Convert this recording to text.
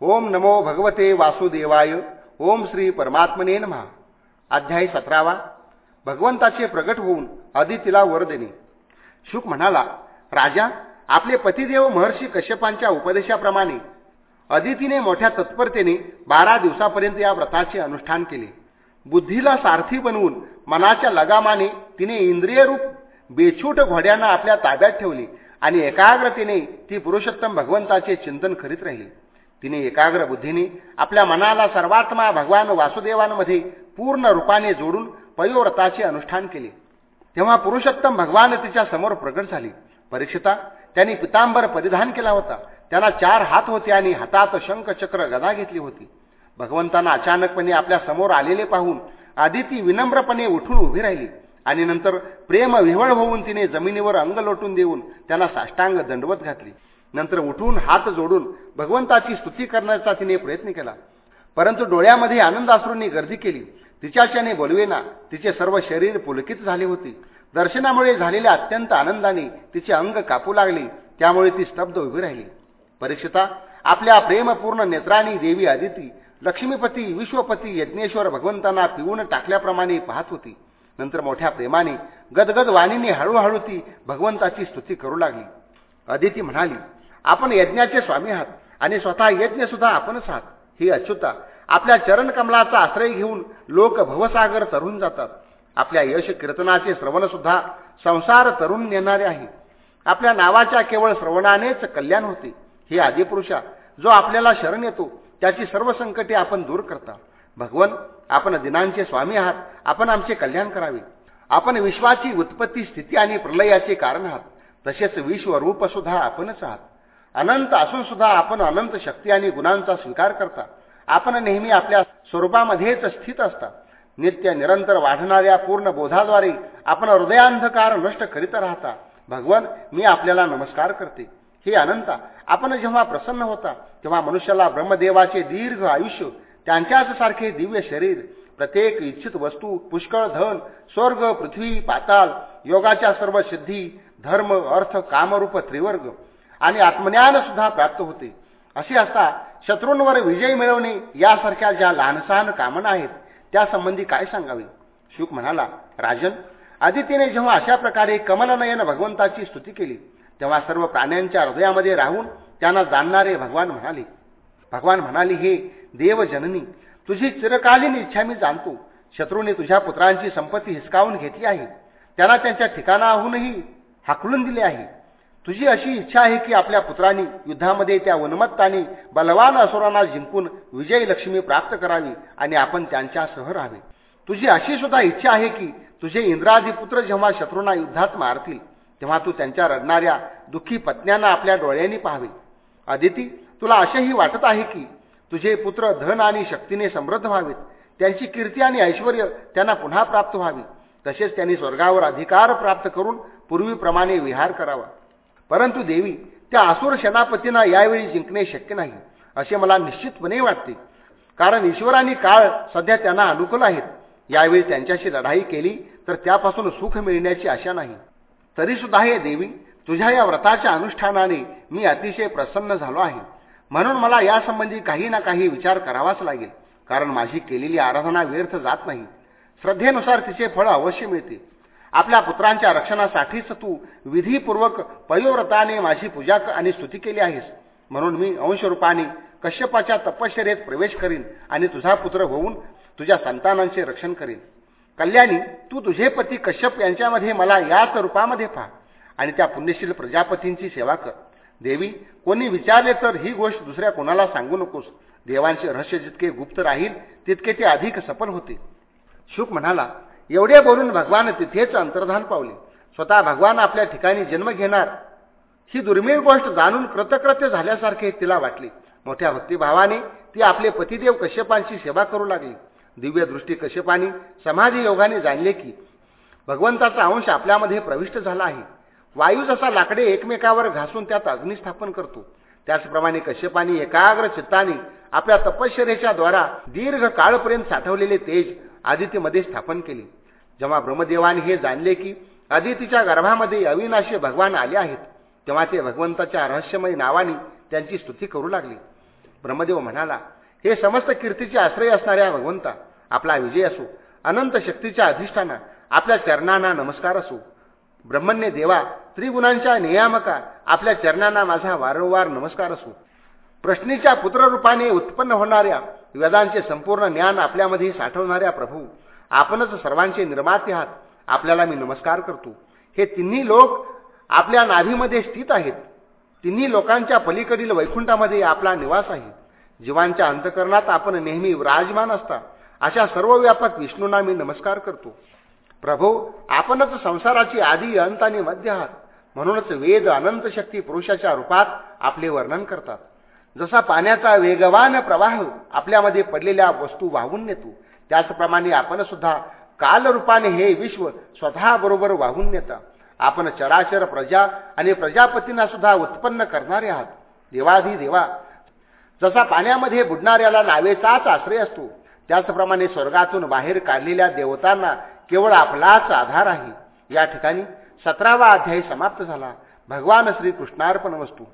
ओम नमो भगवते वासुदेवाय. ओम श्री परमात्मने महा अध्याय सतरावा. भगवंताचे प्रगट होऊन अदितीला वर देणे. शुक म्हणाला राजा आपले पतिदेव महर्षी कश्यपांच्या उपदेशाप्रमाणे अदितीने मोठ्या तत्परतेने बारा दिवसापर्यंत या व्रताचे अनुष्ठान केले. बुद्धीला सारथी बनवून मनाच्या लगामाने तिने इंद्रियरूप बेछूट घोड्यांना आपल्या ताब्यात ठेवली आणि एकाग्रतेने ती पुरुषोत्तम भगवंताचे चिंतन करीत राहिली. तिने एकाग्र बुद्धीने आपल्या मनाला सर्वात्मा भगवान वासुदेवांमध्ये पूर्ण रूपाने जोडून पयोव्रताचे अनुष्ठान केले. तेव्हा पुरुषोत्तम भगवान तिच्या समोर प्रगट झाली. परीक्षिता त्यांनी पितांबर परिधान केला होता. त्यांना चार हात होते आणि हातात शंखचक्र गदा घेतली होती. भगवंतांना अचानकपणे आपल्यासमोर आलेले पाहून आदिती विनम्रपणे उठून उभी राहिली आणि नंतर प्रेम विव्हळ होऊन तिने जमिनीवर अंग लोटून देऊन त्यांना साष्टांग दंडवत घातली. नंतर उठून हात जोडून भगवंताची स्तुती करण्याचा तिने प्रयत्न केला. परंतु डोळ्यामध्ये आनंदाश्रूंनी गर्दी केली. तिच्याच्याने बोलवेना तिचे सर्व शरीर पुलकित झाले होते. दर्शनामुळे झालेल्या अत्यंत आनंदाने तिचे अंग कापू लागले. त्यामुळे ती स्तब्ध उभी राहिली. परीक्षिता आपल्या प्रेमपूर्ण नेत्राणी देवी आदिती लक्ष्मीपती विश्वपती यज्ञेश्वर भगवंतांना पिऊन टाकल्याप्रमाणे पाहत होती. नंतर मोठ्या प्रेमाने गदगद वाणीने हळूहळू ती भगवंताची स्तुती करू लागली. अदिती म्हणाली आपण यज्ञाचे स्वामी आहात आणि स्वतः यज्ञ सुद्धा आपणच आहात. ही अच्युता आपल्या चरणकमलाचा आश्रय घेऊन लोक भवसागर तरुण जातात. आपल्या यश कीर्तनाचे श्रवण सुद्धा संसार तरुण नेणारे आहे. आपल्या नावाच्या केवळ श्रवणानेच कल्याण होते. हे आदिपुरुषा जो आपल्याला शरण येतो त्याची सर्व संकटे आपण दूर करता. भगवन आपण दिनांचे स्वामी आहात आपण आमचे कल्याण करावे. आपण विश्वाची उत्पत्ती स्थिती आणि प्रलयाचे कारण आहात. तसेच विश्वरूप सुद्धा आपणच आहात. अनंत असून सुद्धा आपण अनंत शक्ती आणि गुणांचा स्वीकार करता. आपण नेहमी आपल्या स्वरूपामध्येच स्थित असता. नित्य निरंतर वाढणाऱ्या पूर्ण बोधाद्वारे आपण हृदयांधकार नष्ट करीत राहता. भगवन मी आपल्याला नमस्कार करते. हे अनंता आपण जेव्हा प्रसन्न होता तेव्हा मनुष्याला ब्रह्मदेवाचे दीर्घ आयुष्य त्यांच्याच सारखे दिव्य शरीर प्रत्येक इच्छित वस्तू पुष्कळ धन स्वर्ग पृथ्वी पाताल योगाच्या सर्व सिद्धी धर्म अर्थ कामरूप त्रिवर्ग आणि आत्मज्ञान सुद्धा प्राप्त होते. असे असता शत्रूंवर विजय मिळवणे यासारख्या ज्या लहानसहान कामना आहेत त्यासंबंधी काय सांगावे? शुक म्हणाला राजन आदितीने जेव्हा अशा प्रकारे कमलनयन भगवंताची स्तुती केली तेव्हा सर्व प्राण्यांच्या हृदयामध्ये राहून त्यांना जाणणारे भगवान म्हणाले भगवान म्हणाले हे देवजननी तुझी चिरकालीन इच्छा मी जाणतो. शत्रूने तुझ्या पुत्रांची संपत्ती हिसकावून घेतली आहे. त्यांना त्यांच्या ठिकाणाहूनही हाकलून दिले आहे. तुझी अशी इच्छा आहे की आपल्या पुत्रांनी युद्धामध्ये त्या उन्मत्ताने बलवान असुरांना जिंकून विजयलक्ष्मी प्राप्त करावी आणि आपण त्यांच्यासह राहावे. तुझी अशी सुद्धा इच्छा आहे की तुझे इंद्रादी पुत्र जेव्हा शत्रूंना युद्धात मारतील तेव्हा तू त्यांच्या रडणाऱ्या दुःखी पत्न्यांना आपल्या डोळ्यांनी पाहावे. अदिती तुला असेही वाटत आहे की तुझे पुत्र धन आणि शक्तीने समृद्ध व्हावेत त्यांची कीर्ती आणि ऐश्वर त्यांना पुन्हा प्राप्त व्हावी तसेच त्यांनी स्वर्गावर अधिकार प्राप्त करून पूर्वीप्रमाणे विहार करावा. परंतु देवी त्या असुर सेनापतींना यावेळी जिंकणे शक्य नाही असे मला निश्चितपणे वाटते. कारण ईश्वरांनी काळ सध्या त्यांना अनुकूल आहेत. यावेळी त्यांच्याशी लढाई केली तर त्यापासून सुख मिळण्याची आशा नाही. तरी सुद्धा हे देवी तुझ्या या व्रताच्या अनुष्ठानाने मी अतिशय प्रसन्न झालो आहे. म्हणून मला यासंबंधी काही ना काही विचार करावाच लागेल. कारण माझी केलेली आराधना व्यर्थ जात नाही. श्रद्धेनुसार तिचे फळ अवश्य मिळते. आपल्या पुत्रांच्या रक्षणासाठीच तू विधीपूर्वक पयोव्रताने माझी पूजा आणि स्तुती केली आहेस. म्हणून मी अंशरूपाने कश्यपाच्या तपश्चर्येत प्रवेश करीन आणि तुझा पुत्र होऊन तुझ्या संतानांचे रक्षण करीन. कल्याणी तू तुझे पती कश्यप यांच्यामध्ये मला याच रूपामध्ये पहा आणि त्या पुण्यशील प्रजापतींची सेवा कर. देवी कोणी विचारले तर ही गोष्ट दुसऱ्या कोणाला सांगू नकोस. देवांचे रहस्य जितके गुप्त राहील तितके ते अधिक सफल होते शुक म्हणाला एवढे बोलून भगवान तिथेच अंतर्धान पावले. स्वतः भगवान आपल्या ठिकाणी जन्म घेणार. ही दुर्मिळ गोष्ट जाणून कृतकृत्य झाल्यासारखे तिला वाटले. मोठ्या भक्तिभावाने ती आपले पतिदेव कश्यपांची सेवा करू लागली. दिव्य दृष्टी कश्यपानी समाधी योगाने जाणले की भगवंताचा अंश आपल्यामध्ये प्रविष्ट झाला आहे. वायू जसा लाकडे एकमेकावर घासून त्यात अग्निस्थापन करतो. त्याचप्रमाणे कश्यपानी एकाग्र चित्ताने आपल्या तपश्चर्याच्या द्वारा दीर्घ काळपर्यंत साठवलेले तेज आदितीमध्ये स्थापन केले. जेव्हा ब्रह्मदेवाने हे जाणले की आदितीच्या गर्भामध्ये अविनाशी भगवान आले आहेत तेव्हा ते भगवंताच्या रहस्यमय नावाने त्यांची स्तुती करू लागली. ब्रह्मदेव म्हणाला हे समस्त कीर्तीचे आश्रय असणाऱ्या भगवंता आपला विजय असो. अनंत शक्तीच्या अधिष्ठाना आपल्या चरणांना नमस्कार असो. ब्रह्मण्य देवा त्रिगुणांच्या नियामका आपल्या चरणांना माझा वारंवार नमस्कार असो. प्रश्नीच्या पुत्ररूपाने उत्पन्न होणाऱ्या वेदांचे संपूर्ण ज्ञान आपल्यामध्ये साठवणाऱ्या प्रभू आपणच सर्वांचे निर्माते आहात. आपल्याला मी नमस्कार करतो. हे तिन्ही लोक आपल्या नाभीमध्ये स्थित आहेत. तिन्ही लोकांच्या पलीकडील वैकुंठामध्ये आपला निवास आहे. जीवांच्या अंतकरणात आपण नेहमी विराजमान असता. अशा सर्व व्यापक विष्णूंना मी नमस्कार करतो. प्रभो आपणच संसाराची आधी अंत आणि मध्य आहात. म्हणूनच वेद अनंत शक्ती पुरुषाच्या रूपात आपले वर्णन करतात. जसा पाण्याचा वेगवान प्रवाह आपल्यामध्ये पडलेल्या वस्तू वाहून नेतो त्याचप्रमाणे आपण सुद्धा कालरूपाने हे विश्व स्वतःबरोबर वाहून नेता. आपण चराचर प्रजा आणि प्रजापतींना सुद्धा उत्पन्न करणारे आहात. देवाधी देवा जसा पाण्यामध्ये बुडणाऱ्याला नावेचाच आश्रय असतो त्याचप्रमाणे स्वर्गातून बाहेर काढलेल्या देवतांना केवळ आपलाच आधार आहे. या ठिकाणी सतरावा अध्याय समाप्त झाला. भगवान श्रीकृष्णार्पण वस्तू